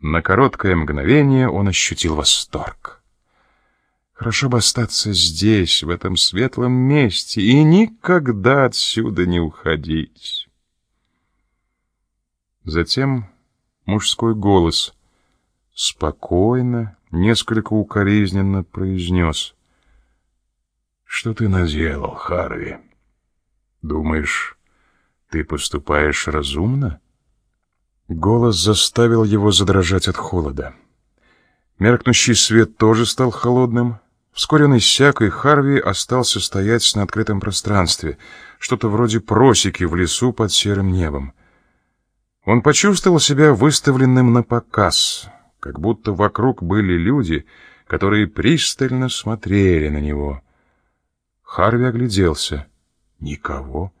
На короткое мгновение он ощутил восторг. Хорошо бы остаться здесь, в этом светлом месте, и никогда отсюда не уходить. Затем мужской голос спокойно, несколько укоризненно произнес. «Что ты наделал, Харви? Думаешь, ты поступаешь разумно?» Голос заставил его задрожать от холода. Меркнущий свет тоже стал холодным. Вскоре он иссяк, и Харви остался стоять на открытом пространстве, что-то вроде просеки в лесу под серым небом. Он почувствовал себя выставленным на показ, как будто вокруг были люди, которые пристально смотрели на него. Харви огляделся. Никого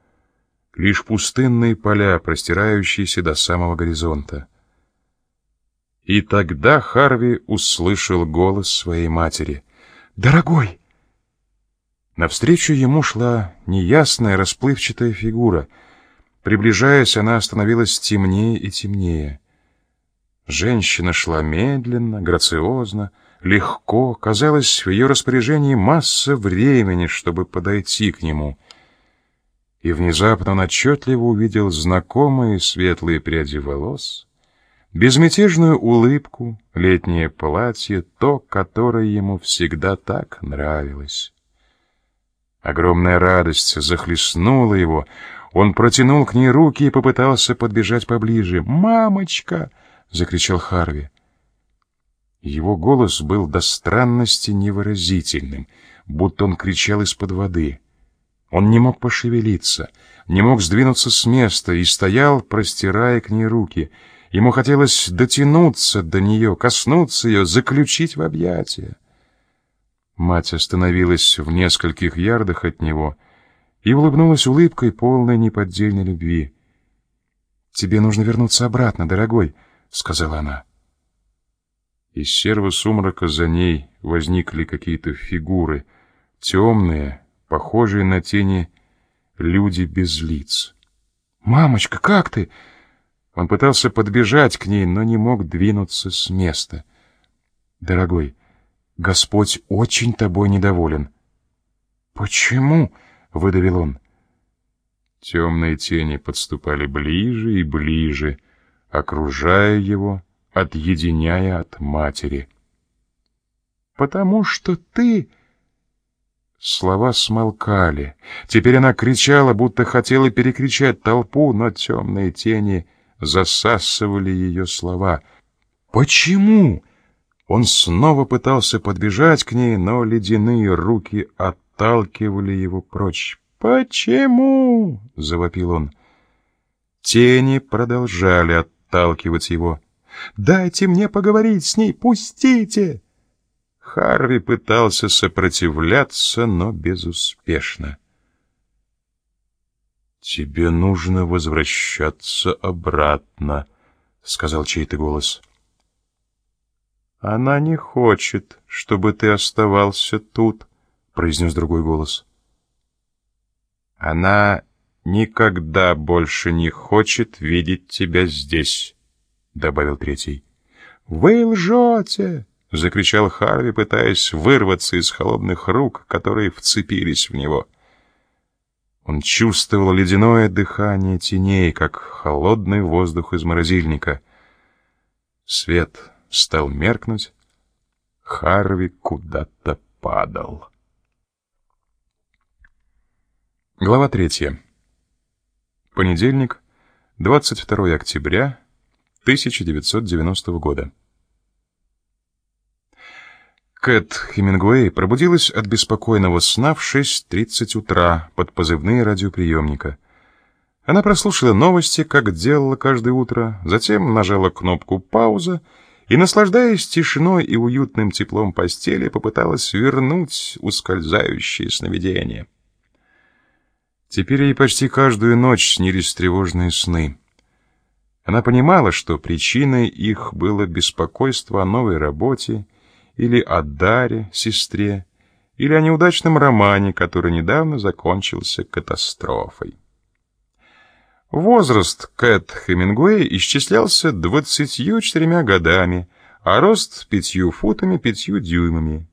лишь пустынные поля, простирающиеся до самого горизонта. И тогда Харви услышал голос своей матери. «Дорогой!» Навстречу ему шла неясная расплывчатая фигура. Приближаясь, она становилась темнее и темнее. Женщина шла медленно, грациозно, легко. Казалось, в ее распоряжении масса времени, чтобы подойти к нему — и внезапно он отчетливо увидел знакомые светлые пряди волос, безмятежную улыбку, летнее платье, то, которое ему всегда так нравилось. Огромная радость захлестнула его, он протянул к ней руки и попытался подбежать поближе. «Мамочка!» — закричал Харви. Его голос был до странности невыразительным, будто он кричал из-под воды — он не мог пошевелиться, не мог сдвинуться с места и стоял, простирая к ней руки. Ему хотелось дотянуться до нее, коснуться ее, заключить в объятия. Мать остановилась в нескольких ярдах от него и улыбнулась улыбкой, полной неподдельной любви. «Тебе нужно вернуться обратно, дорогой», — сказала она. Из серого сумрака за ней возникли какие-то фигуры, темные, похожие на тени люди без лиц. «Мамочка, как ты?» Он пытался подбежать к ней, но не мог двинуться с места. «Дорогой, Господь очень тобой недоволен». «Почему?» — выдавил он. Темные тени подступали ближе и ближе, окружая его, отъединяя от матери. «Потому что ты...» Слова смолкали. Теперь она кричала, будто хотела перекричать толпу, но темные тени засасывали ее слова. «Почему?» Он снова пытался подбежать к ней, но ледяные руки отталкивали его прочь. «Почему?» — завопил он. Тени продолжали отталкивать его. «Дайте мне поговорить с ней! Пустите!» Харви пытался сопротивляться, но безуспешно. «Тебе нужно возвращаться обратно», — сказал чей-то голос. «Она не хочет, чтобы ты оставался тут», — произнес другой голос. «Она никогда больше не хочет видеть тебя здесь», — добавил третий. «Вы лжете!» — закричал Харви, пытаясь вырваться из холодных рук, которые вцепились в него. Он чувствовал ледяное дыхание теней, как холодный воздух из морозильника. Свет стал меркнуть. Харви куда-то падал. Глава третья. Понедельник, 22 октября 1990 года. Кэт Хемингуэй пробудилась от беспокойного сна в 6.30 утра под позывные радиоприемника. Она прослушала новости, как делала каждое утро, затем нажала кнопку «Пауза» и, наслаждаясь тишиной и уютным теплом постели, попыталась вернуть ускользающее сновидение. Теперь ей почти каждую ночь снились тревожные сны. Она понимала, что причиной их было беспокойство о новой работе, или о Даре, сестре, или о неудачном романе, который недавно закончился катастрофой. Возраст Кэт Хемингуэй исчислялся двадцатью четырьмя годами, а рост пятью футами пятью дюймами.